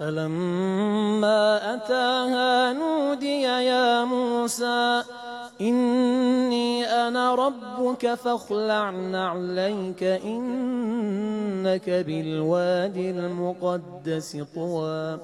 فلما أتاها نودي يا موسى إني أنا ربك فاخلع نعليك إنك بالوادي المقدس طوى.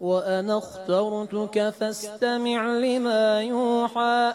وأنا اخترتك فاستمع لما يوحى.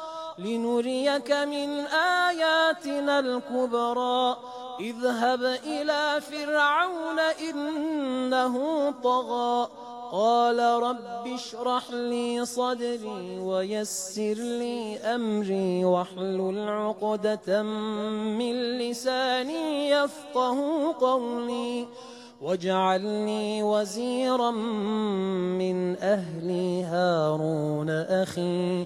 لنريك من آياتنا الكبرى. اذهب إلى فرعون إنه طغى. قال رب اشرح لي صدري ويسر لي أمري واحلل عقدة من لساني يفقه قولي. واجعلني وزيرا من أهلي هارون أخي.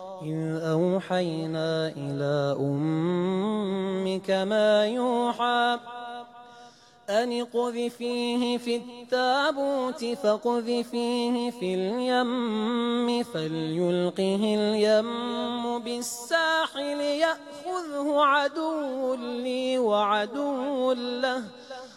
إذ أوحينا إلى أمك ما يوحى أن اقذفيه في التابوت فاقذفيه في اليم فليلقه اليم بالساحل يأخذه عدو لي وعدو له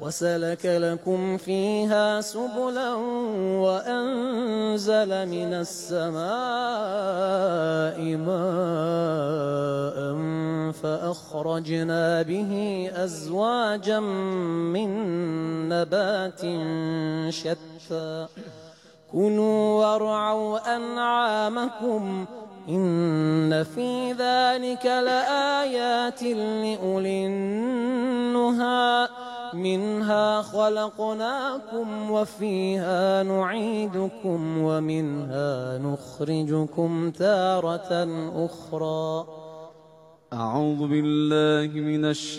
وسلك لكم فيها سبلا وأنزل من السماء ماء فأخرجنا به أزواجا من نبات شتى. كلوا وارعوا أنعامكم إن في ذلك لآيات لأولي منها خلقناكم وفيها نعيدكم ومنها نخرجكم تارة أخرى. أعوذ بالله من الشيطان